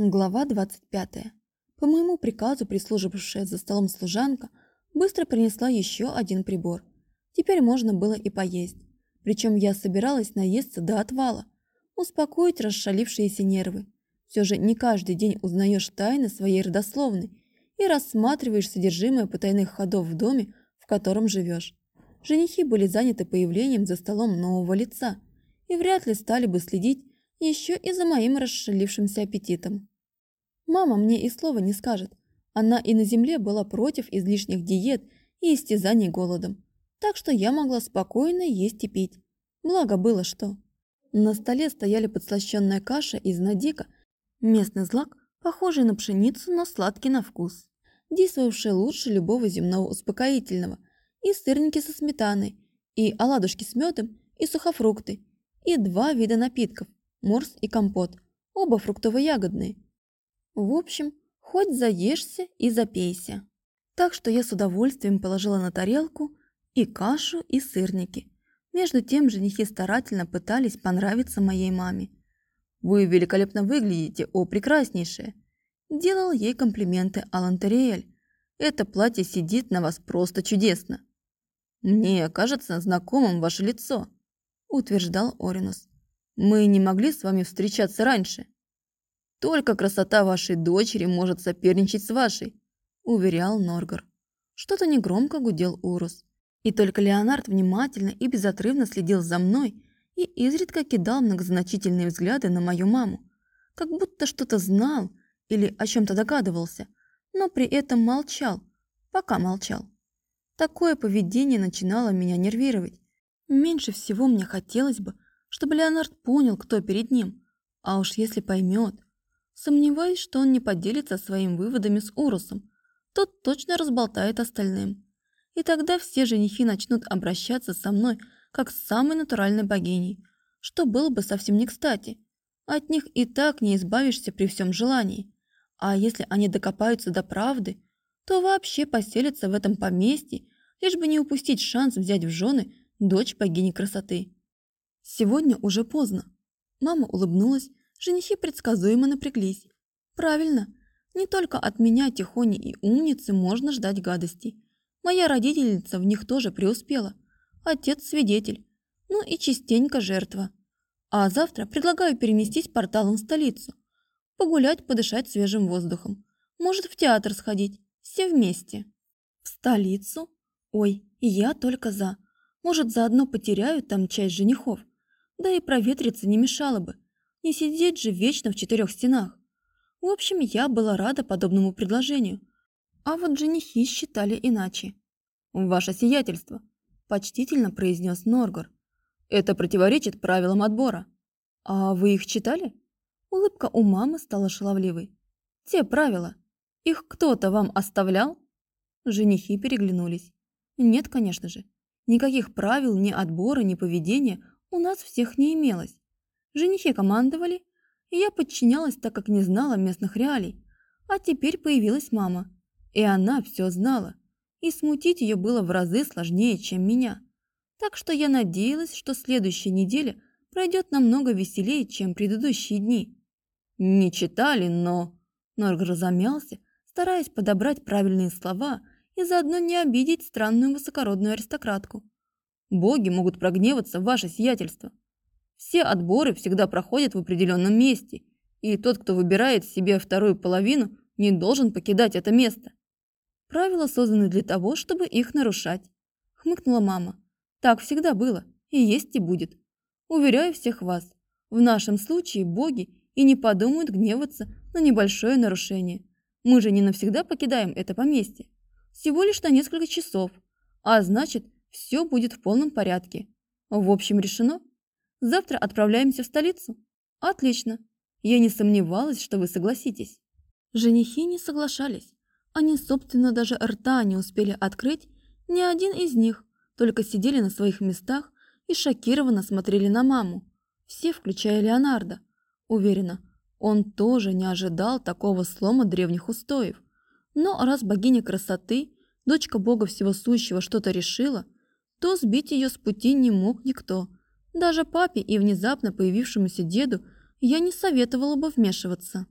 Глава 25. По моему приказу прислуживавшая за столом служанка быстро принесла еще один прибор. Теперь можно было и поесть. Причем я собиралась наесться до отвала, успокоить расшалившиеся нервы. Все же не каждый день узнаешь тайны своей родословной и рассматриваешь содержимое потайных ходов в доме, в котором живешь. Женихи были заняты появлением за столом нового лица и вряд ли стали бы следить еще и за моим расшалившимся аппетитом. Мама мне и слова не скажет. Она и на земле была против излишних диет и истязаний голодом. Так что я могла спокойно есть и пить. Благо было что. На столе стояли подслащенная каша из надика, местный злак, похожий на пшеницу, но сладкий на вкус, действовавший лучше любого земного успокоительного, и сырники со сметаной, и оладушки с медом, и сухофрукты, и два вида напитков морс и компот, оба фруктово-ягодные. В общем, хоть заешься и запейся. Так что я с удовольствием положила на тарелку и кашу, и сырники. Между тем женихи старательно пытались понравиться моей маме. «Вы великолепно выглядите, о прекраснейшая!» Делал ей комплименты Алан Тариэль. «Это платье сидит на вас просто чудесно!» «Мне кажется знакомым ваше лицо», – утверждал Оринус. Мы не могли с вами встречаться раньше. Только красота вашей дочери может соперничать с вашей, уверял Норгар. Что-то негромко гудел Урус. И только Леонард внимательно и безотрывно следил за мной и изредка кидал многозначительные взгляды на мою маму, как будто что-то знал или о чем-то догадывался, но при этом молчал, пока молчал. Такое поведение начинало меня нервировать. Меньше всего мне хотелось бы, чтобы Леонард понял, кто перед ним. А уж если поймет. Сомневаюсь, что он не поделится своими выводами с Урусом. Тот точно разболтает остальным. И тогда все женихи начнут обращаться со мной как с самой натуральной богиней, что было бы совсем не кстати. От них и так не избавишься при всем желании. А если они докопаются до правды, то вообще поселятся в этом поместье, лишь бы не упустить шанс взять в жены дочь богини красоты. Сегодня уже поздно. Мама улыбнулась, женихи предсказуемо напряглись. Правильно, не только от меня, тихони и умницы, можно ждать гадостей. Моя родительница в них тоже преуспела. Отец свидетель. Ну и частенько жертва. А завтра предлагаю перенестись порталом в столицу. Погулять, подышать свежим воздухом. Может, в театр сходить. Все вместе. В столицу? Ой, я только за. Может, заодно потеряю там часть женихов. Да и проветриться не мешало бы. Не сидеть же вечно в четырех стенах. В общем, я была рада подобному предложению. А вот женихи считали иначе. «Ваше сиятельство», – почтительно произнес Норгор. «Это противоречит правилам отбора. А вы их читали?» Улыбка у мамы стала шаловливой. «Те правила. Их кто-то вам оставлял?» Женихи переглянулись. «Нет, конечно же. Никаких правил ни отбора, ни поведения у нас всех не имелось. Женихи командовали, и я подчинялась, так как не знала местных реалий. А теперь появилась мама, и она все знала. И смутить ее было в разы сложнее, чем меня. Так что я надеялась, что следующая неделя пройдет намного веселее, чем предыдущие дни. Не читали, но... Норгр замялся, стараясь подобрать правильные слова и заодно не обидеть странную высокородную аристократку. Боги могут прогневаться ваше сиятельство. Все отборы всегда проходят в определенном месте, и тот, кто выбирает себе вторую половину, не должен покидать это место. Правила созданы для того, чтобы их нарушать. Хмыкнула мама. Так всегда было, и есть и будет. Уверяю всех вас, в нашем случае боги и не подумают гневаться на небольшое нарушение. Мы же не навсегда покидаем это поместье. Всего лишь на несколько часов. А значит, все будет в полном порядке. В общем, решено. Завтра отправляемся в столицу. Отлично. Я не сомневалась, что вы согласитесь. Женихи не соглашались. Они, собственно, даже рта не успели открыть, ни один из них, только сидели на своих местах и шокированно смотрели на маму. Все, включая Леонардо. Уверена, он тоже не ожидал такого слома древних устоев. Но раз богиня красоты, дочка бога всего сущего, что-то решила – то сбить ее с пути не мог никто. Даже папе и внезапно появившемуся деду я не советовала бы вмешиваться.